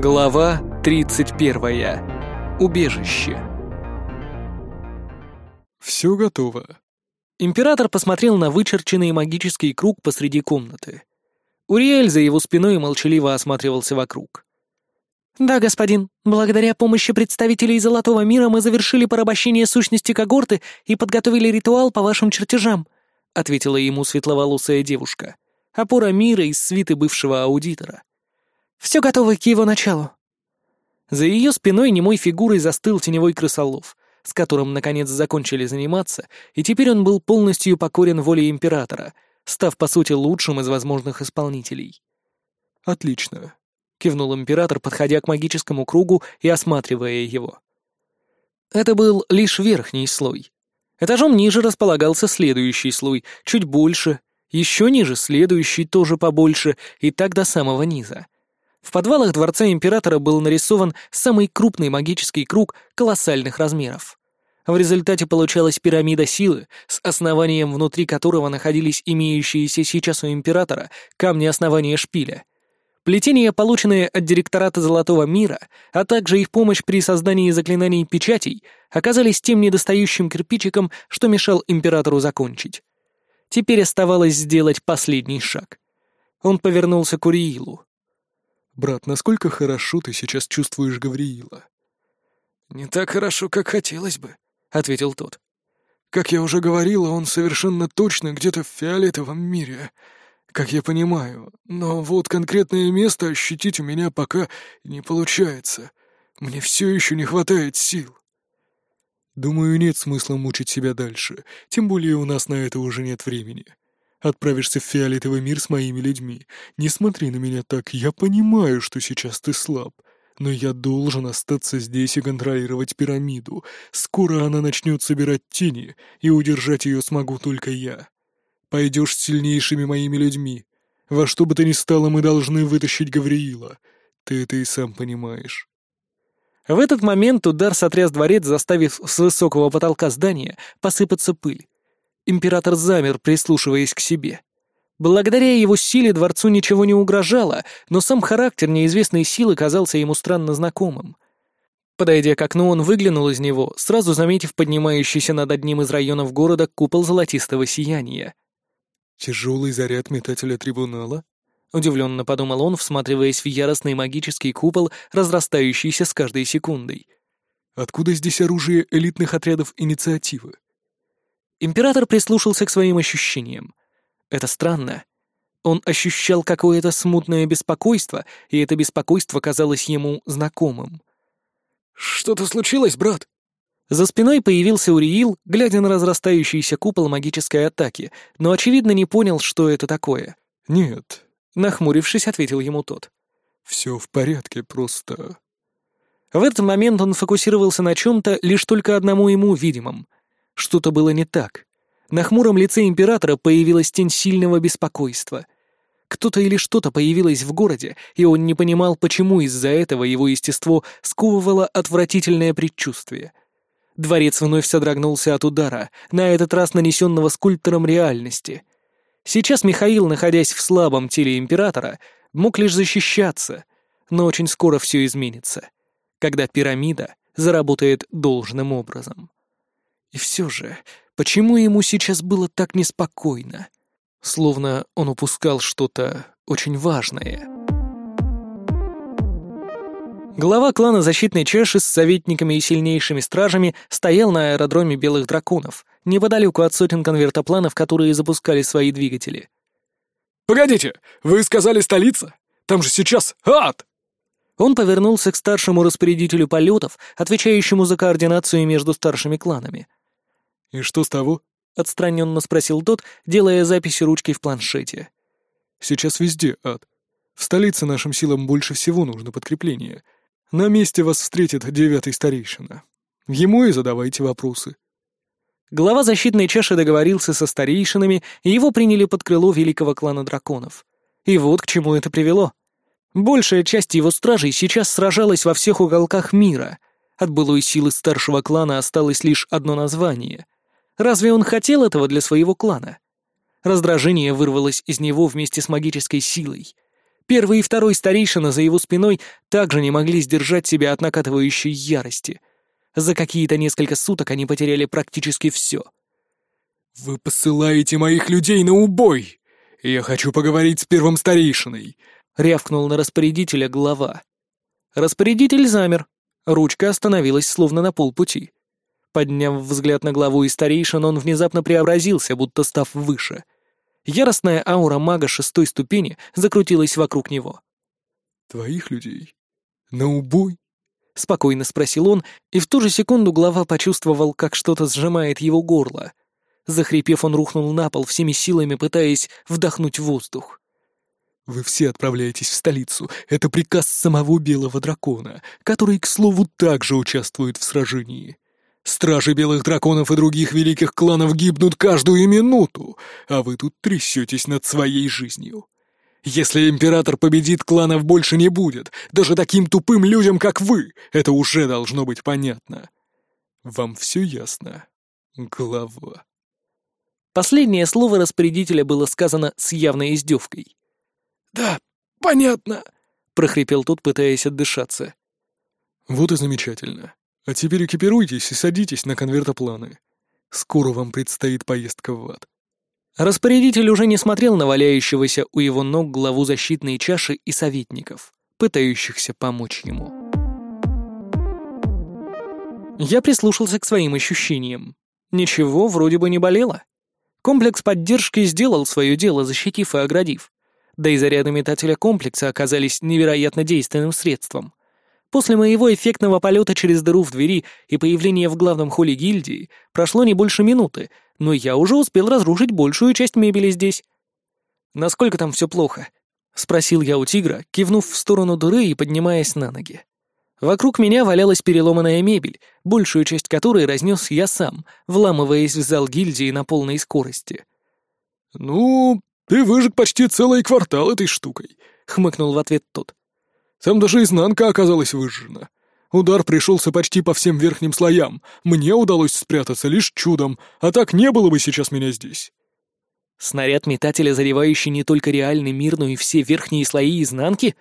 Глава 31. Убежище. «Все готово». Император посмотрел на вычерченный магический круг посреди комнаты. Уриэль за его спиной молчаливо осматривался вокруг. «Да, господин, благодаря помощи представителей Золотого мира мы завершили порабощение сущности когорты и подготовили ритуал по вашим чертежам», — ответила ему светловолосая девушка, опора мира из свиты бывшего аудитора. Все готово к его началу». За ее спиной немой фигурой застыл теневой крысолов, с которым, наконец, закончили заниматься, и теперь он был полностью покорен воле императора, став, по сути, лучшим из возможных исполнителей. «Отлично», — кивнул император, подходя к магическому кругу и осматривая его. Это был лишь верхний слой. Этажом ниже располагался следующий слой, чуть больше, еще ниже следующий, тоже побольше, и так до самого низа — в подвалах дворца императора был нарисован самый крупный магический круг колоссальных размеров. В результате получалась пирамида силы, с основанием внутри которого находились имеющиеся сейчас у императора камни основания шпиля. Плетения, полученные от директората Золотого мира, а также их помощь при создании заклинаний печатей, оказались тем недостающим кирпичиком, что мешал императору закончить. Теперь оставалось сделать последний шаг. Он повернулся к Уриилу. «Брат, насколько хорошо ты сейчас чувствуешь Гавриила?» «Не так хорошо, как хотелось бы», — ответил тот. «Как я уже говорила, он совершенно точно где-то в фиолетовом мире, как я понимаю, но вот конкретное место ощутить у меня пока не получается. Мне все еще не хватает сил». «Думаю, нет смысла мучить себя дальше, тем более у нас на это уже нет времени. Отправишься в фиолетовый мир с моими людьми. Не смотри на меня так, я понимаю, что сейчас ты слаб. Но я должен остаться здесь и контролировать пирамиду. Скоро она начнет собирать тени, и удержать ее смогу только я. Пойдешь с сильнейшими моими людьми. Во что бы то ни стало, мы должны вытащить Гавриила. Ты это и сам понимаешь. В этот момент удар сотряс дворец, заставив с высокого потолка здания посыпаться пыль. Император замер, прислушиваясь к себе. Благодаря его силе дворцу ничего не угрожало, но сам характер неизвестной силы казался ему странно знакомым. Подойдя к окну, он выглянул из него, сразу заметив поднимающийся над одним из районов города купол золотистого сияния. «Тяжелый заряд метателя трибунала?» — удивленно подумал он, всматриваясь в яростный магический купол, разрастающийся с каждой секундой. «Откуда здесь оружие элитных отрядов инициативы?» Император прислушался к своим ощущениям. Это странно. Он ощущал какое-то смутное беспокойство, и это беспокойство казалось ему знакомым. «Что-то случилось, брат?» За спиной появился Уриил, глядя на разрастающийся купол магической атаки, но, очевидно, не понял, что это такое. «Нет», — нахмурившись, ответил ему тот. «Все в порядке, просто...» В этот момент он фокусировался на чем-то лишь только одному ему видимом — что-то было не так. На хмуром лице императора появилась тень сильного беспокойства. Кто-то или что-то появилось в городе, и он не понимал, почему из-за этого его естество сковывало отвратительное предчувствие. Дворец вновь содрогнулся от удара, на этот раз нанесенного скульптором реальности. Сейчас Михаил, находясь в слабом теле императора, мог лишь защищаться, но очень скоро все изменится, когда пирамида заработает должным образом. И все же, почему ему сейчас было так неспокойно? Словно он упускал что-то очень важное. Глава клана Защитной Чаши с советниками и сильнейшими стражами стоял на аэродроме Белых Драконов, неподалеку от сотен конвертопланов, которые запускали свои двигатели. «Погодите, вы сказали столица? Там же сейчас ад!» Он повернулся к старшему распорядителю полетов, отвечающему за координацию между старшими кланами. «И что с того?» — отстраненно спросил тот, делая записи ручкой в планшете. «Сейчас везде ад. В столице нашим силам больше всего нужно подкрепление. На месте вас встретит девятый старейшина. Ему и задавайте вопросы». Глава защитной чаши договорился со старейшинами, и его приняли под крыло великого клана драконов. И вот к чему это привело. Большая часть его стражей сейчас сражалась во всех уголках мира. От былой силы старшего клана осталось лишь одно название — Разве он хотел этого для своего клана? Раздражение вырвалось из него вместе с магической силой. Первый и второй старейшина за его спиной также не могли сдержать себя от накатывающей ярости. За какие-то несколько суток они потеряли практически все. «Вы посылаете моих людей на убой! Я хочу поговорить с первым старейшиной!» — рявкнул на распорядителя глава. Распорядитель замер. Ручка остановилась словно на полпути. Подняв взгляд на главу и старейшин, он внезапно преобразился, будто став выше. Яростная аура мага шестой ступени закрутилась вокруг него. «Твоих людей? На убой?» — спокойно спросил он, и в ту же секунду глава почувствовал, как что-то сжимает его горло. Захрипев, он рухнул на пол всеми силами, пытаясь вдохнуть воздух. «Вы все отправляетесь в столицу. Это приказ самого Белого Дракона, который, к слову, также участвует в сражении. Стражи Белых Драконов и других великих кланов гибнут каждую минуту, а вы тут трясетесь над своей жизнью. Если Император победит, кланов больше не будет. Даже таким тупым людям, как вы, это уже должно быть понятно. Вам все ясно, глава?» Последнее слово распорядителя было сказано с явной издевкой. «Да, понятно», — прохрипел тот, пытаясь отдышаться. «Вот и замечательно. А теперь экипируйтесь и садитесь на конвертопланы. Скоро вам предстоит поездка в ад». Распорядитель уже не смотрел на валяющегося у его ног главу защитной чаши и советников, пытающихся помочь ему. Я прислушался к своим ощущениям. Ничего вроде бы не болело. Комплекс поддержки сделал свое дело, защитив и оградив да и заряды метателя комплекса оказались невероятно действенным средством. После моего эффектного полета через дыру в двери и появления в главном холле гильдии прошло не больше минуты, но я уже успел разрушить большую часть мебели здесь. «Насколько там все плохо?» — спросил я у тигра, кивнув в сторону дыры и поднимаясь на ноги. Вокруг меня валялась переломанная мебель, большую часть которой разнес я сам, вламываясь в зал гильдии на полной скорости. «Ну, «Ты выжег почти целый квартал этой штукой», — хмыкнул в ответ тот. «Там даже изнанка оказалась выжжена. Удар пришелся почти по всем верхним слоям. Мне удалось спрятаться лишь чудом, а так не было бы сейчас меня здесь». Снаряд метателя, заревающий не только реальный мир, но и все верхние слои изнанки?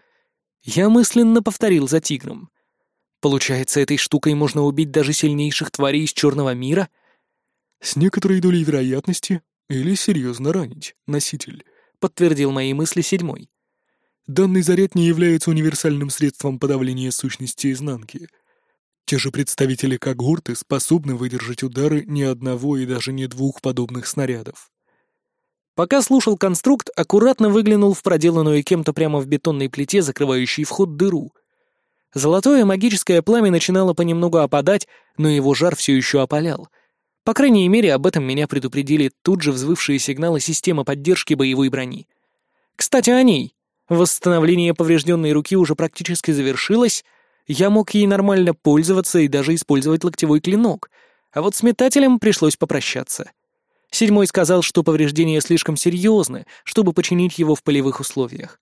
Я мысленно повторил за тигром. Получается, этой штукой можно убить даже сильнейших тварей из черного мира? С некоторой долей вероятности или серьезно ранить носитель, подтвердил мои мысли седьмой. Данный заряд не является универсальным средством подавления сущности изнанки. Те же представители когорты способны выдержать удары ни одного и даже не двух подобных снарядов. Пока слушал конструкт, аккуратно выглянул в проделанную кем-то прямо в бетонной плите, закрывающей вход дыру. Золотое магическое пламя начинало понемногу опадать, но его жар все еще опалял, по крайней мере, об этом меня предупредили тут же взвывшие сигналы системы поддержки боевой брони. Кстати, о ней. Восстановление поврежденной руки уже практически завершилось, я мог ей нормально пользоваться и даже использовать локтевой клинок, а вот с метателем пришлось попрощаться. Седьмой сказал, что повреждения слишком серьезны, чтобы починить его в полевых условиях.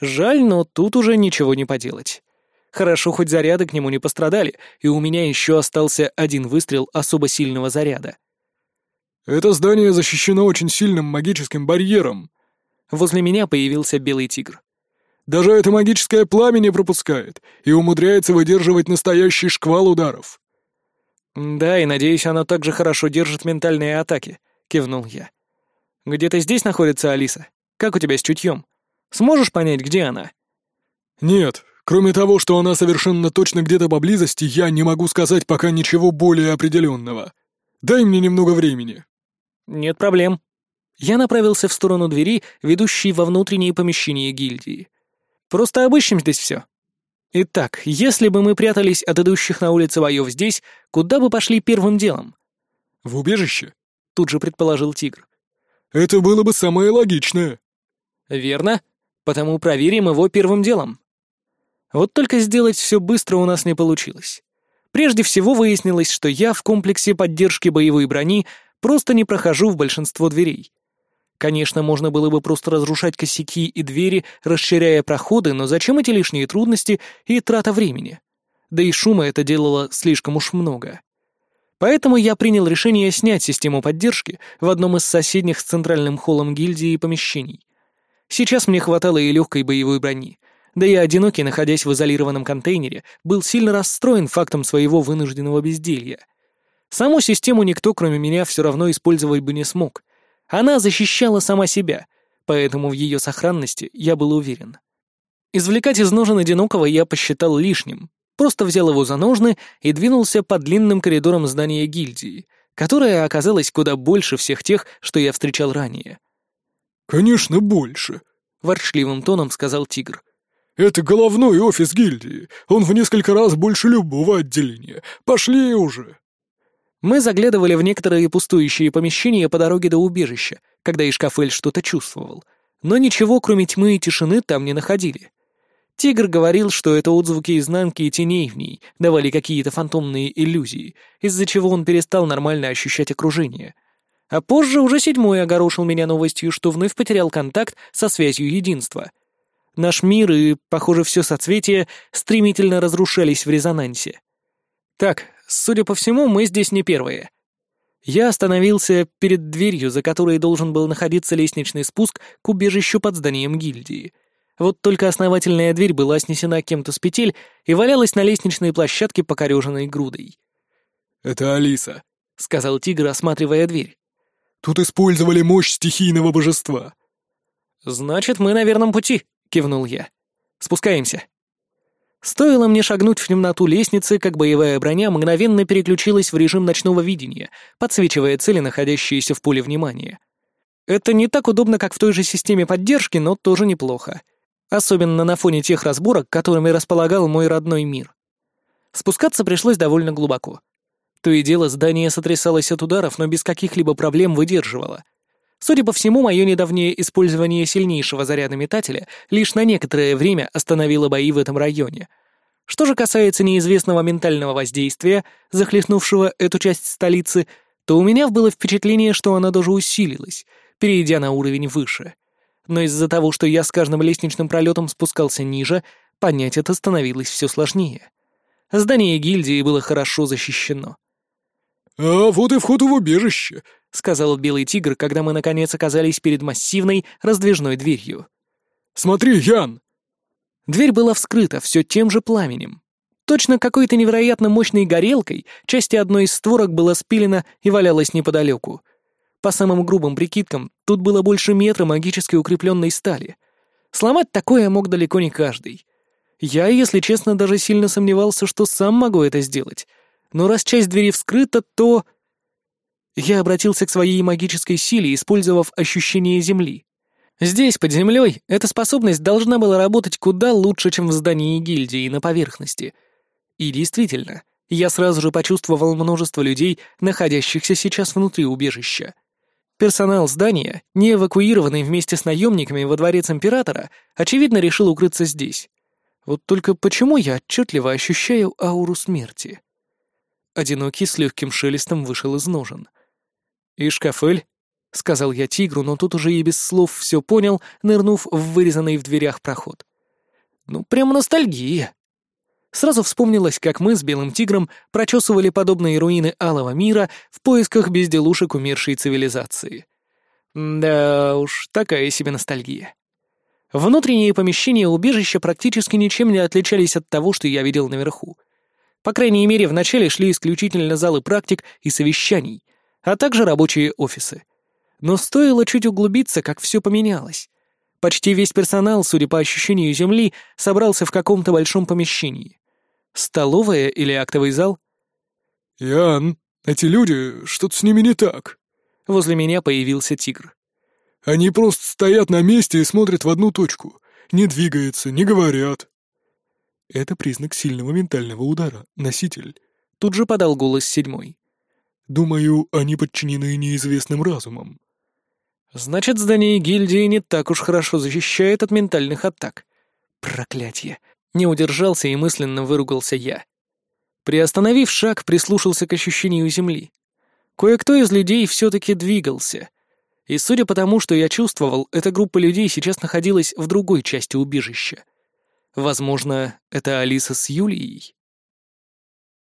Жаль, но тут уже ничего не поделать. Хорошо, хоть заряды к нему не пострадали, и у меня еще остался один выстрел особо сильного заряда. «Это здание защищено очень сильным магическим барьером». Возле меня появился белый тигр. «Даже это магическое пламя не пропускает и умудряется выдерживать настоящий шквал ударов». «Да, и надеюсь, оно также хорошо держит ментальные атаки», — кивнул я. «Где-то здесь находится Алиса? Как у тебя с чутьем? Сможешь понять, где она?» «Нет, Кроме того, что она совершенно точно где-то поблизости, я не могу сказать пока ничего более определенного. Дай мне немного времени». «Нет проблем». Я направился в сторону двери, ведущей во внутреннее помещение гильдии. «Просто обыщем здесь все. Итак, если бы мы прятались от идущих на улице боев здесь, куда бы пошли первым делом?» «В убежище», — тут же предположил Тигр. «Это было бы самое логичное». «Верно. Потому проверим его первым делом». Вот только сделать все быстро у нас не получилось. Прежде всего выяснилось, что я в комплексе поддержки боевой брони просто не прохожу в большинство дверей. Конечно, можно было бы просто разрушать косяки и двери, расширяя проходы, но зачем эти лишние трудности и трата времени? Да и шума это делало слишком уж много. Поэтому я принял решение снять систему поддержки в одном из соседних с центральным холлом гильдии помещений. Сейчас мне хватало и легкой боевой брони. Да и одинокий, находясь в изолированном контейнере, был сильно расстроен фактом своего вынужденного безделья. Саму систему никто, кроме меня, все равно использовать бы не смог. Она защищала сама себя, поэтому в ее сохранности я был уверен. Извлекать из ножен одинокого я посчитал лишним, просто взял его за ножны и двинулся по длинным коридорам здания гильдии, которое оказалось куда больше всех тех, что я встречал ранее. «Конечно, больше», — ворчливым тоном сказал тигр. «Это головной офис гильдии. Он в несколько раз больше любого отделения. Пошли уже!» Мы заглядывали в некоторые пустующие помещения по дороге до убежища, когда Ишкафель что-то чувствовал. Но ничего, кроме тьмы и тишины, там не находили. Тигр говорил, что это отзвуки изнанки и теней в ней давали какие-то фантомные иллюзии, из-за чего он перестал нормально ощущать окружение. А позже уже седьмой огорошил меня новостью, что вновь потерял контакт со связью единства. Наш мир и, похоже, все соцветие стремительно разрушались в резонансе. Так, судя по всему, мы здесь не первые. Я остановился перед дверью, за которой должен был находиться лестничный спуск к убежищу под зданием гильдии — вот только основательная дверь была снесена кем-то с петель и валялась на лестничной площадке покореженной грудой. «Это Алиса», — сказал тигр, осматривая дверь. «Тут использовали мощь стихийного божества». «Значит, мы на верном пути», — кивнул я. «Спускаемся». Стоило мне шагнуть в темноту лестницы, как боевая броня мгновенно переключилась в режим ночного видения, подсвечивая цели, находящиеся в поле внимания. Это не так удобно, как в той же системе поддержки, но тоже неплохо особенно на фоне тех разборок, которыми располагал мой родной мир. Спускаться пришлось довольно глубоко. То и дело здание сотрясалось от ударов, но без каких-либо проблем выдерживало. Судя по всему, мое недавнее использование сильнейшего заряда метателя лишь на некоторое время остановило бои в этом районе. Что же касается неизвестного ментального воздействия, захлестнувшего эту часть столицы, то у меня было впечатление, что она даже усилилась, перейдя на уровень выше но из-за того, что я с каждым лестничным пролетом спускался ниже, понять это становилось все сложнее. Здание гильдии было хорошо защищено. «А вот и вход в убежище», — сказал Белый Тигр, когда мы наконец оказались перед массивной раздвижной дверью. «Смотри, Ян!» Дверь была вскрыта все тем же пламенем. Точно какой-то невероятно мощной горелкой части одной из створок была спилена и валялась неподалеку — по самым грубым прикидкам, тут было больше метра магически укрепленной стали. Сломать такое мог далеко не каждый. Я, если честно, даже сильно сомневался, что сам могу это сделать. Но раз часть двери вскрыта, то... Я обратился к своей магической силе, использовав ощущение земли. Здесь, под землей, эта способность должна была работать куда лучше, чем в здании гильдии на поверхности. И действительно, я сразу же почувствовал множество людей, находящихся сейчас внутри убежища. Персонал здания, не эвакуированный вместе с наемниками во дворец императора, очевидно решил укрыться здесь. Вот только почему я отчетливо ощущаю ауру смерти? Одинокий с легким шелестом вышел из ножен. «Ишкафель?» — сказал я тигру, но тут уже и без слов все понял, нырнув в вырезанный в дверях проход. «Ну, прям ностальгия!» Сразу вспомнилось, как мы с Белым Тигром прочесывали подобные руины Алого мира в поисках безделушек умершей цивилизации. Да уж, такая себе ностальгия. Внутренние помещения убежища практически ничем не отличались от того, что я видел наверху. По крайней мере, вначале шли исключительно залы практик и совещаний, а также рабочие офисы. Но стоило чуть углубиться, как все поменялось. Почти весь персонал, судя по ощущению земли, собрался в каком-то большом помещении. Столовая или актовый зал? «Ян, эти люди, что-то с ними не так». Возле меня появился тигр. «Они просто стоят на месте и смотрят в одну точку. Не двигаются, не говорят». «Это признак сильного ментального удара, носитель», — тут же подал голос седьмой. «Думаю, они подчинены неизвестным разумом». «Значит, здание гильдии не так уж хорошо защищает от ментальных атак. Проклятье!» Не удержался и мысленно выругался я. Приостановив шаг, прислушался к ощущению земли. Кое-кто из людей все-таки двигался. И судя по тому, что я чувствовал, эта группа людей сейчас находилась в другой части убежища. Возможно, это Алиса с Юлией?